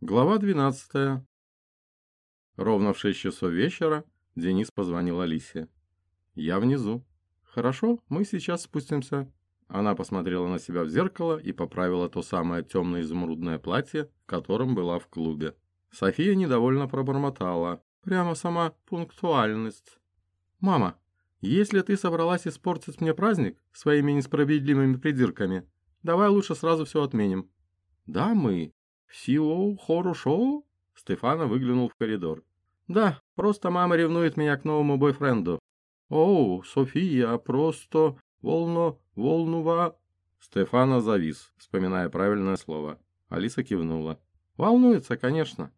Глава 12. Ровно в 6 часов вечера Денис позвонил Алисе. «Я внизу». «Хорошо, мы сейчас спустимся». Она посмотрела на себя в зеркало и поправила то самое темное изумрудное платье, в котором была в клубе. София недовольно пробормотала. «Прямо сама пунктуальность». «Мама, если ты собралась испортить мне праздник своими несправедливыми придирками, давай лучше сразу все отменим». «Да, мы», «Всего хорошо?» Стефана выглянул в коридор. «Да, просто мама ревнует меня к новому бойфренду». «Оу, София, просто волно, волнува...» Стефана завис, вспоминая правильное слово. Алиса кивнула. «Волнуется, конечно».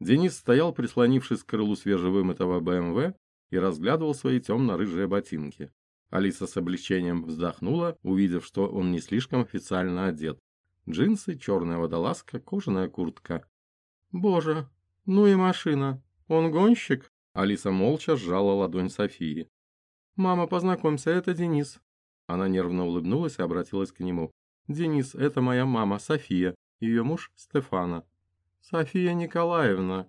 Денис стоял, прислонившись к крылу свежевымытого БМВ и разглядывал свои темно-рыжие ботинки. Алиса с облегчением вздохнула, увидев, что он не слишком официально одет. Джинсы, черная водолазка, кожаная куртка. «Боже, ну и машина. Он гонщик?» Алиса молча сжала ладонь Софии. «Мама, познакомься, это Денис». Она нервно улыбнулась и обратилась к нему. «Денис, это моя мама, София, ее муж Стефана». «София Николаевна».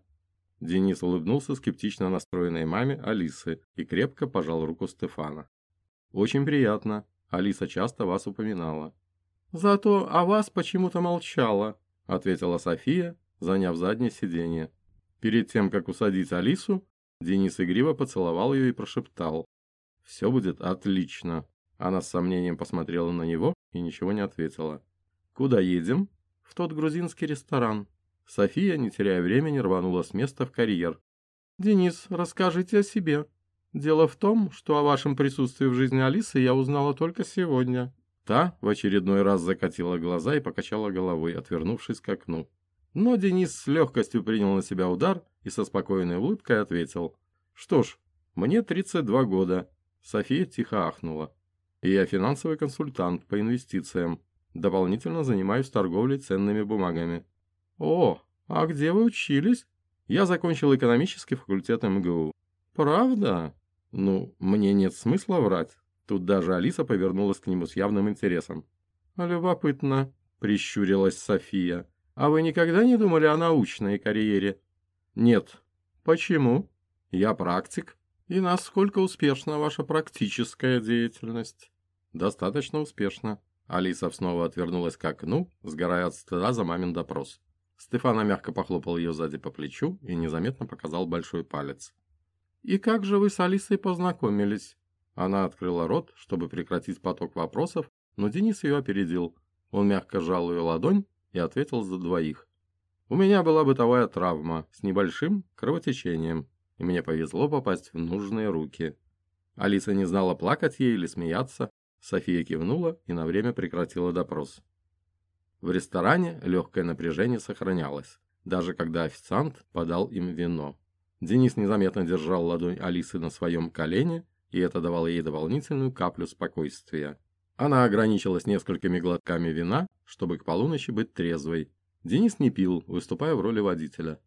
Денис улыбнулся скептично настроенной маме Алисы и крепко пожал руку Стефана. «Очень приятно. Алиса часто вас упоминала. «Зато о вас почему-то молчала», — ответила София, заняв заднее сиденье. Перед тем, как усадить Алису, Денис игриво поцеловал ее и прошептал. «Все будет отлично». Она с сомнением посмотрела на него и ничего не ответила. «Куда едем?» «В тот грузинский ресторан». София, не теряя времени, рванула с места в карьер. «Денис, расскажите о себе. Дело в том, что о вашем присутствии в жизни Алисы я узнала только сегодня». Та в очередной раз закатила глаза и покачала головой, отвернувшись к окну. Но Денис с легкостью принял на себя удар и со спокойной улыбкой ответил. «Что ж, мне 32 года». София тихо ахнула. И «Я финансовый консультант по инвестициям. Дополнительно занимаюсь торговлей ценными бумагами». «О, а где вы учились?» «Я закончил экономический факультет МГУ». «Правда?» «Ну, мне нет смысла врать. Тут даже Алиса повернулась к нему с явным интересом. «Любопытно», — прищурилась София. «А вы никогда не думали о научной карьере?» «Нет». «Почему?» «Я практик». «И насколько успешна ваша практическая деятельность?» «Достаточно успешно». Алиса снова отвернулась к окну, сгорая от стыда за мамин допрос. Стефана мягко похлопал ее сзади по плечу и незаметно показал большой палец. «И как же вы с Алисой познакомились?» Она открыла рот, чтобы прекратить поток вопросов, но Денис ее опередил. Он мягко сжал ее ладонь и ответил за двоих. «У меня была бытовая травма с небольшим кровотечением, и мне повезло попасть в нужные руки». Алиса не знала, плакать ей или смеяться. София кивнула и на время прекратила допрос. В ресторане легкое напряжение сохранялось, даже когда официант подал им вино. Денис незаметно держал ладонь Алисы на своем колене и это давало ей дополнительную каплю спокойствия. Она ограничилась несколькими глотками вина, чтобы к полуночи быть трезвой. Денис не пил, выступая в роли водителя.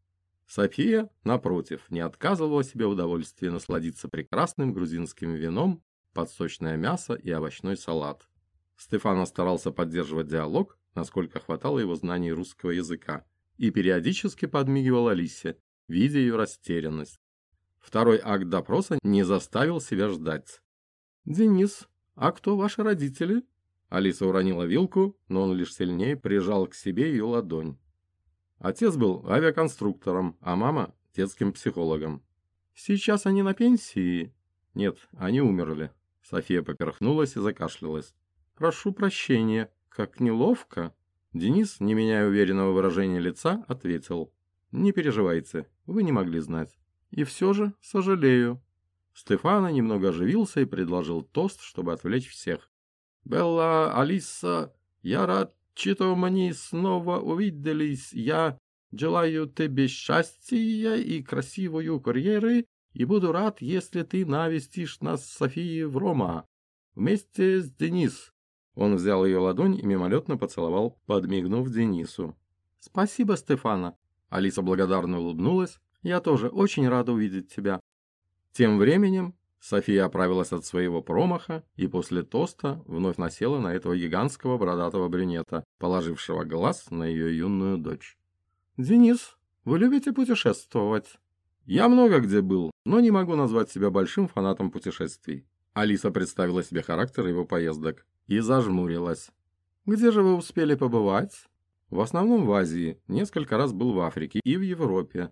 София, напротив, не отказывала себе удовольствия насладиться прекрасным грузинским вином под сочное мясо и овощной салат. Стефано старался поддерживать диалог, насколько хватало его знаний русского языка, и периодически подмигивал Алисе, видя ее растерянность. Второй акт допроса не заставил себя ждать. «Денис, а кто ваши родители?» Алиса уронила вилку, но он лишь сильнее прижал к себе ее ладонь. Отец был авиаконструктором, а мама – детским психологом. «Сейчас они на пенсии?» «Нет, они умерли». София поперхнулась и закашлялась. «Прошу прощения, как неловко». Денис, не меняя уверенного выражения лица, ответил. «Не переживайте, вы не могли знать». И все же сожалею. Стефана немного оживился и предложил тост, чтобы отвлечь всех. «Белла, Алиса, я рад, что мы снова увиделись. Я желаю тебе счастья и красивую карьеры, и буду рад, если ты навестишь нас с Софией в Рома. Вместе с Денис». Он взял ее ладонь и мимолетно поцеловал, подмигнув Денису. «Спасибо, Стефана». Алиса благодарно улыбнулась, я тоже очень рада увидеть тебя». Тем временем София оправилась от своего промаха и после тоста вновь насела на этого гигантского бородатого брюнета, положившего глаз на ее юную дочь. «Денис, вы любите путешествовать?» «Я много где был, но не могу назвать себя большим фанатом путешествий». Алиса представила себе характер его поездок и зажмурилась. «Где же вы успели побывать?» «В основном в Азии, несколько раз был в Африке и в Европе».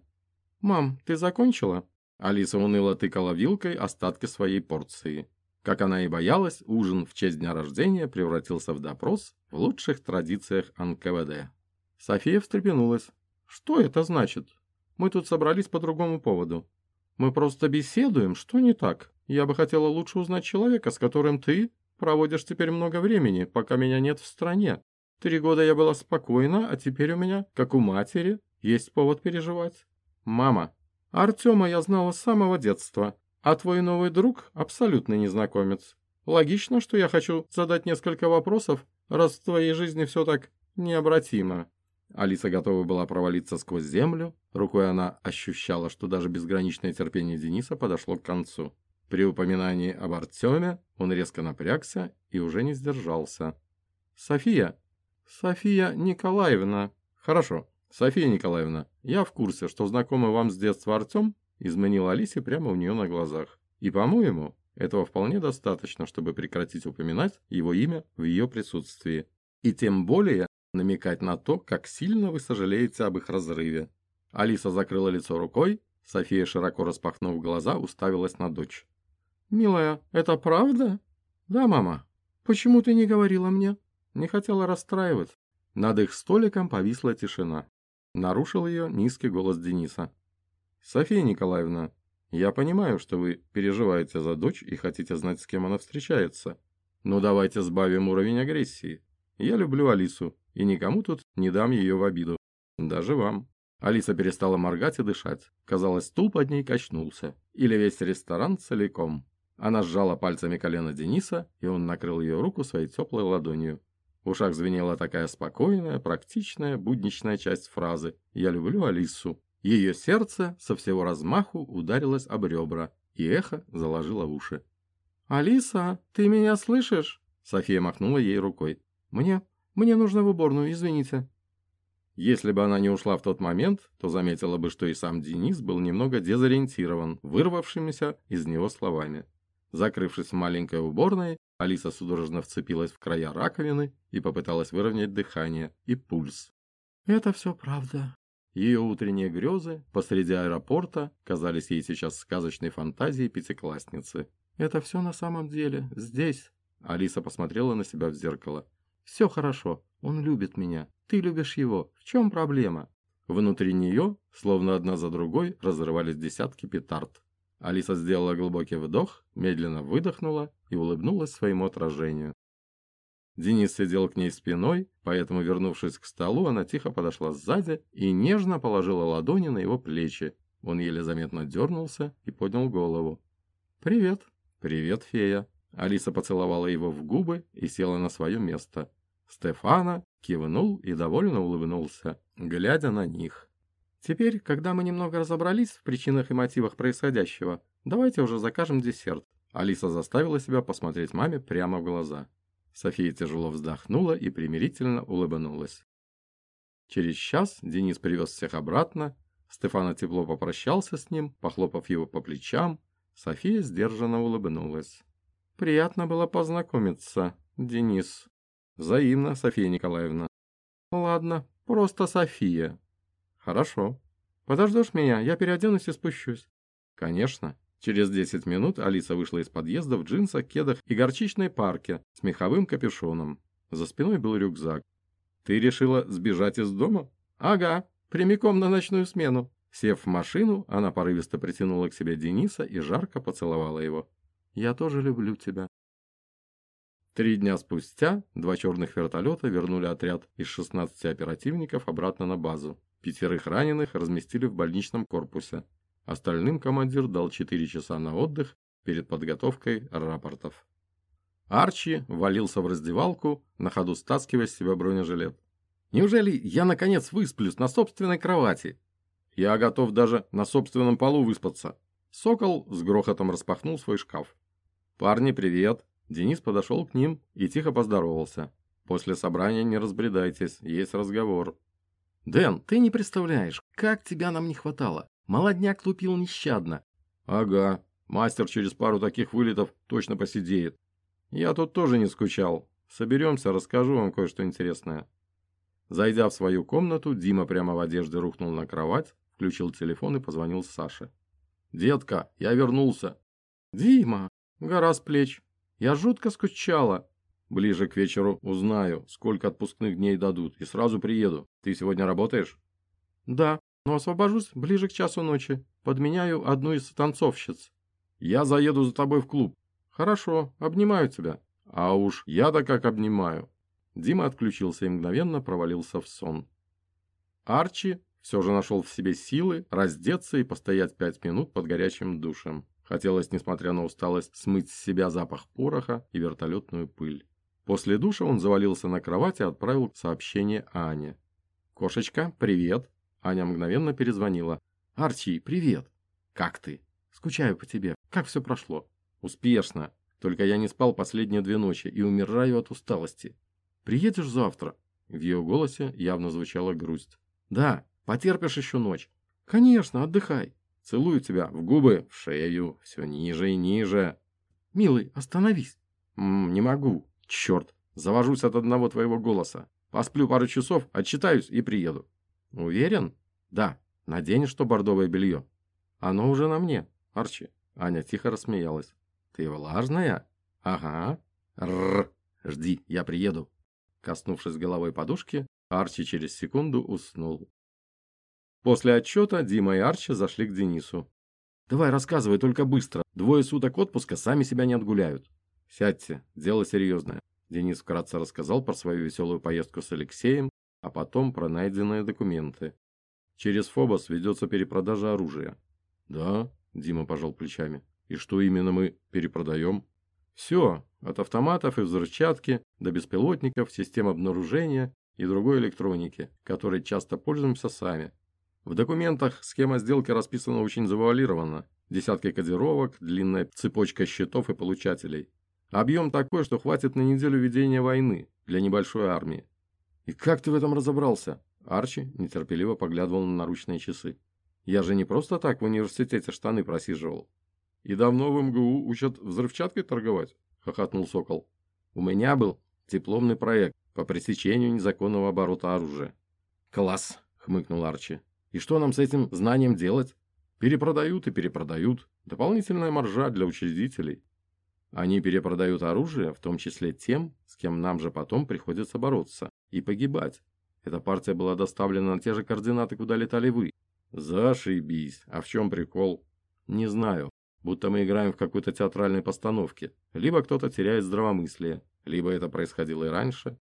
«Мам, ты закончила?» Алиса уныло тыкала вилкой остатки своей порции. Как она и боялась, ужин в честь дня рождения превратился в допрос в лучших традициях НКВД. София встрепенулась. «Что это значит? Мы тут собрались по другому поводу. Мы просто беседуем, что не так? Я бы хотела лучше узнать человека, с которым ты проводишь теперь много времени, пока меня нет в стране. Три года я была спокойна, а теперь у меня, как у матери, есть повод переживать. Мама, Артема я знала с самого детства, а твой новый друг абсолютно незнакомец. Логично, что я хочу задать несколько вопросов, раз в твоей жизни все так необратимо. Алиса готова была провалиться сквозь землю. Рукой она ощущала, что даже безграничное терпение Дениса подошло к концу. При упоминании об Артеме он резко напрягся и уже не сдержался. «София! София Николаевна!» «Хорошо, София Николаевна, я в курсе, что знакомый вам с детства Артем изменил Алисе прямо у нее на глазах. И, по-моему, этого вполне достаточно, чтобы прекратить упоминать его имя в ее присутствии. И тем более намекать на то, как сильно вы сожалеете об их разрыве. Алиса закрыла лицо рукой, София, широко распахнув глаза, уставилась на дочь. «Милая, это правда?» «Да, мама. Почему ты не говорила мне?» Не хотела расстраивать. Над их столиком повисла тишина. Нарушил ее низкий голос Дениса. «София Николаевна, я понимаю, что вы переживаете за дочь и хотите знать, с кем она встречается. Но давайте сбавим уровень агрессии. Я люблю Алису, и никому тут не дам ее в обиду. Даже вам». Алиса перестала моргать и дышать. Казалось, стул под ней качнулся. Или весь ресторан целиком. Она сжала пальцами колено Дениса, и он накрыл ее руку своей теплой ладонью. В ушах звенела такая спокойная, практичная, будничная часть фразы «Я люблю Алису». Ее сердце со всего размаху ударилось об ребра, и эхо заложило уши. «Алиса, ты меня слышишь?» София махнула ей рукой. «Мне... мне нужно в уборную, извините». Если бы она не ушла в тот момент, то заметила бы, что и сам Денис был немного дезориентирован, вырвавшимися из него словами. Закрывшись в маленькой уборной, Алиса судорожно вцепилась в края раковины и попыталась выровнять дыхание и пульс. «Это все правда». Ее утренние грезы посреди аэропорта казались ей сейчас сказочной фантазией пятиклассницы. «Это все на самом деле, здесь». Алиса посмотрела на себя в зеркало. «Все хорошо, он любит меня, ты любишь его, в чем проблема?» Внутри нее, словно одна за другой, разрывались десятки петард. Алиса сделала глубокий вдох, медленно выдохнула и улыбнулась своему отражению. Денис сидел к ней спиной, поэтому, вернувшись к столу, она тихо подошла сзади и нежно положила ладони на его плечи. Он еле заметно дернулся и поднял голову. «Привет». «Привет, фея». Алиса поцеловала его в губы и села на свое место. Стефана кивнул и довольно улыбнулся, глядя на них. Теперь, когда мы немного разобрались в причинах и мотивах происходящего, давайте уже закажем десерт. Алиса заставила себя посмотреть маме прямо в глаза. София тяжело вздохнула и примирительно улыбнулась. Через час Денис привез всех обратно, Стефана тепло попрощался с ним, похлопав его по плечам. София сдержанно улыбнулась. «Приятно было познакомиться, Денис». «Взаимно, София Николаевна». «Ладно, просто София», «Хорошо. Подождешь меня? Я переоденусь и спущусь». «Конечно». Через 10 минут Алиса вышла из подъезда в джинсах, кедах и горчичной парке с меховым капюшоном. За спиной был рюкзак. «Ты решила сбежать из дома?» «Ага, прямиком на ночную смену». Сев в машину, она порывисто притянула к себе Дениса и жарко поцеловала его. «Я тоже люблю тебя». Три дня спустя два черных вертолета вернули отряд из 16 оперативников обратно на базу. Пятерых раненых разместили в больничном корпусе. Остальным командир дал 4 часа на отдых перед подготовкой рапортов. Арчи валился в раздевалку, на ходу стаскивая с себя бронежилет. «Неужели я, наконец, высплюсь на собственной кровати? Я готов даже на собственном полу выспаться». Сокол с грохотом распахнул свой шкаф. «Парни, привет!» Денис подошел к ним и тихо поздоровался. «После собрания не разбредайтесь, есть разговор». «Дэн, ты не представляешь, как тебя нам не хватало. Молодняк лупил нещадно». «Ага, мастер через пару таких вылетов точно посидеет. Я тут тоже не скучал. Соберемся, расскажу вам кое-что интересное». Зайдя в свою комнату, Дима прямо в одежде рухнул на кровать, включил телефон и позвонил Саше. «Детка, я вернулся». «Дима, гора с плеч. Я жутко скучала». «Ближе к вечеру узнаю, сколько отпускных дней дадут, и сразу приеду. Ты сегодня работаешь?» «Да, но освобожусь ближе к часу ночи. Подменяю одну из танцовщиц». «Я заеду за тобой в клуб». «Хорошо, обнимаю тебя». «А уж я-то как обнимаю». Дима отключился и мгновенно провалился в сон. Арчи все же нашел в себе силы раздеться и постоять пять минут под горячим душем. Хотелось, несмотря на усталость, смыть с себя запах пороха и вертолетную пыль. После душа он завалился на кровать и отправил сообщение Ане. «Кошечка, привет!» Аня мгновенно перезвонила. «Арчи, привет!» «Как ты?» «Скучаю по тебе. Как все прошло?» «Успешно. Только я не спал последние две ночи и умираю от усталости. Приедешь завтра?» В ее голосе явно звучала грусть. «Да, потерпишь еще ночь». «Конечно, отдыхай. Целую тебя в губы, в шею, все ниже и ниже». «Милый, остановись». М -м, «Не могу. Черт, завожусь от одного твоего голоса. Посплю пару часов, отчитаюсь и приеду». «Уверен?» «Да. Наденешь что бордовое белье?» «Оно уже на мне, Арчи». Аня тихо рассмеялась. «Ты влажная?» «Ага». «Рррр. Жди, я приеду». Коснувшись головой подушки, Арчи через секунду уснул. После отчета Дима и Арчи зашли к Денису. «Давай рассказывай, только быстро. Двое суток отпуска сами себя не отгуляют». «Сядьте, дело серьезное». Денис вкратце рассказал про свою веселую поездку с Алексеем, а потом про найденные документы. Через Фобос ведется перепродажа оружия. «Да», – Дима пожал плечами. «И что именно мы перепродаем?» «Все, от автоматов и взрывчатки до беспилотников, систем обнаружения и другой электроники, которой часто пользуемся сами. В документах схема сделки расписана очень завуалированно. Десятки кодировок, длинная цепочка счетов и получателей. Объем такой, что хватит на неделю ведения войны для небольшой армии. «И как ты в этом разобрался?» Арчи нетерпеливо поглядывал на наручные часы. «Я же не просто так в университете штаны просиживал. И давно в МГУ учат взрывчаткой торговать?» – хохотнул Сокол. «У меня был дипломный проект по пресечению незаконного оборота оружия». «Класс!» – хмыкнул Арчи. «И что нам с этим знанием делать?» «Перепродают и перепродают. Дополнительная маржа для учредителей. Они перепродают оружие, в том числе тем, с кем нам же потом приходится бороться и погибать. Эта партия была доставлена на те же координаты, куда летали вы. Зашибись. А в чем прикол? Не знаю будто мы играем в какой-то театральной постановке. Либо кто-то теряет здравомыслие, либо это происходило и раньше.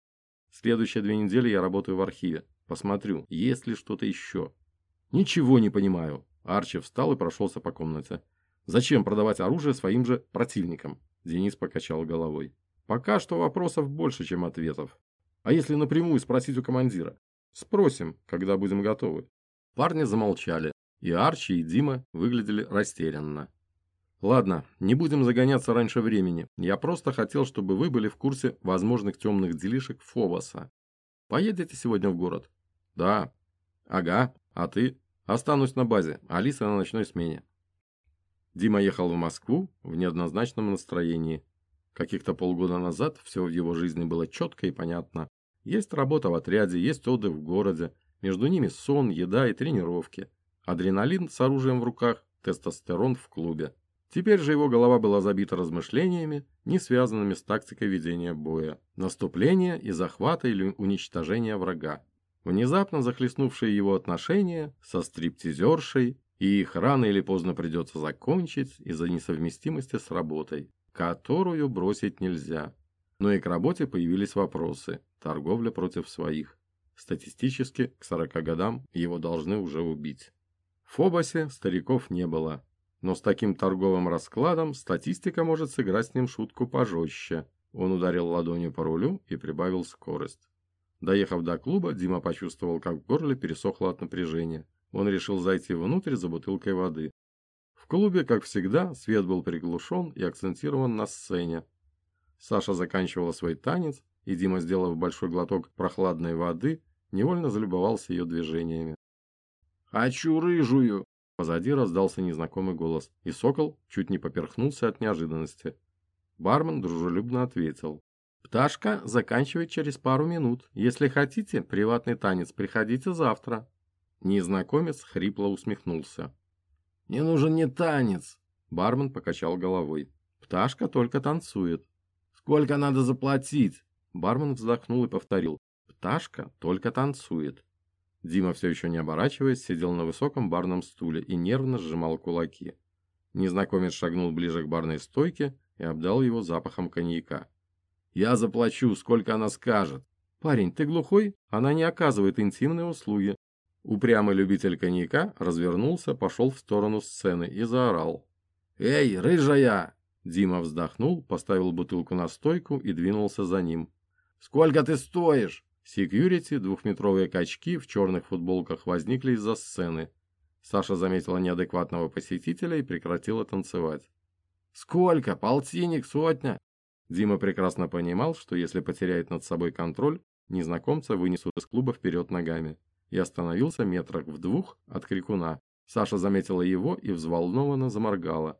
Следующие две недели я работаю в архиве. Посмотрю, есть ли что-то еще. Ничего не понимаю. Арчи встал и прошелся по комнате. Зачем продавать оружие своим же противникам? Денис покачал головой. Пока что вопросов больше, чем ответов. А если напрямую спросить у командира? Спросим, когда будем готовы. Парни замолчали, и Арчи, и Дима выглядели растерянно. Ладно, не будем загоняться раньше времени. Я просто хотел, чтобы вы были в курсе возможных темных делишек Фобоса. Поедете сегодня в город? Да. Ага. А ты? Останусь на базе. Алиса на ночной смене. Дима ехал в Москву в неоднозначном настроении. Каких-то полгода назад все в его жизни было четко и понятно. Есть работа в отряде, есть отдых в городе. Между ними сон, еда и тренировки. Адреналин с оружием в руках, тестостерон в клубе. Теперь же его голова была забита размышлениями, не связанными с тактикой ведения боя, наступления и захвата или уничтожения врага. Внезапно захлестнувшие его отношения со стриптизершей, и их рано или поздно придется закончить из-за несовместимости с работой, которую бросить нельзя. Но и к работе появились вопросы, торговля против своих. Статистически, к 40 годам его должны уже убить. В Фобосе стариков не было, но с таким торговым раскладом статистика может сыграть с ним шутку пожестче. Он ударил ладонью по рулю и прибавил скорость. Доехав до клуба, Дима почувствовал, как в горле пересохло от напряжения. Он решил зайти внутрь за бутылкой воды. В клубе, как всегда, свет был приглушен и акцентирован на сцене. Саша заканчивала свой танец, и Дима, сделав большой глоток прохладной воды, невольно залюбовался ее движениями. «Хочу рыжую!» Позади раздался незнакомый голос, и сокол чуть не поперхнулся от неожиданности. Бармен дружелюбно ответил. «Пташка заканчивает через пару минут. Если хотите приватный танец, приходите завтра». Незнакомец хрипло усмехнулся. «Мне нужен не танец!» Бармен покачал головой. «Пташка только танцует». «Сколько надо заплатить?» Бармен вздохнул и повторил. «Пташка только танцует». Дима, все еще не оборачиваясь, сидел на высоком барном стуле и нервно сжимал кулаки. Незнакомец шагнул ближе к барной стойке и обдал его запахом коньяка. «Я заплачу, сколько она скажет». «Парень, ты глухой? Она не оказывает интимные услуги». Упрямый любитель коньяка развернулся, пошел в сторону сцены и заорал. «Эй, рыжая!» Дима вздохнул, поставил бутылку на стойку и двинулся за ним. «Сколько ты стоишь?» Секьюрити, двухметровые качки в черных футболках возникли из-за сцены. Саша заметила неадекватного посетителя и прекратила танцевать. «Сколько? Полтинник? Сотня?» Дима прекрасно понимал, что если потеряет над собой контроль, незнакомца вынесут из клуба вперед ногами. И остановился метрах в двух от крикуна. Саша заметила его и взволнованно заморгала.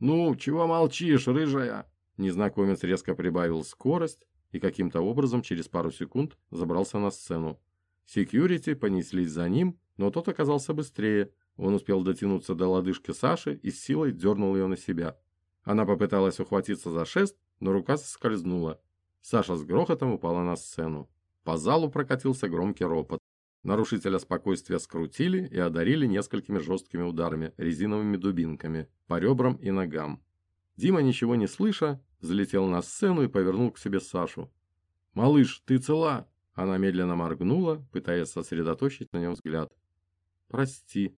«Ну, чего молчишь, рыжая?» Незнакомец резко прибавил скорость, и каким-то образом через пару секунд забрался на сцену. Секьюрити понеслись за ним, но тот оказался быстрее. Он успел дотянуться до лодыжки Саши и с силой дернул ее на себя. Она попыталась ухватиться за шест, но рука соскользнула. Саша с грохотом упала на сцену. По залу прокатился громкий ропот. Нарушителя спокойствия скрутили и одарили несколькими жесткими ударами, резиновыми дубинками, по ребрам и ногам. Дима, ничего не слыша, залетел на сцену и повернул к себе Сашу. «Малыш, ты цела?» Она медленно моргнула, пытаясь сосредоточить на нем взгляд. «Прости».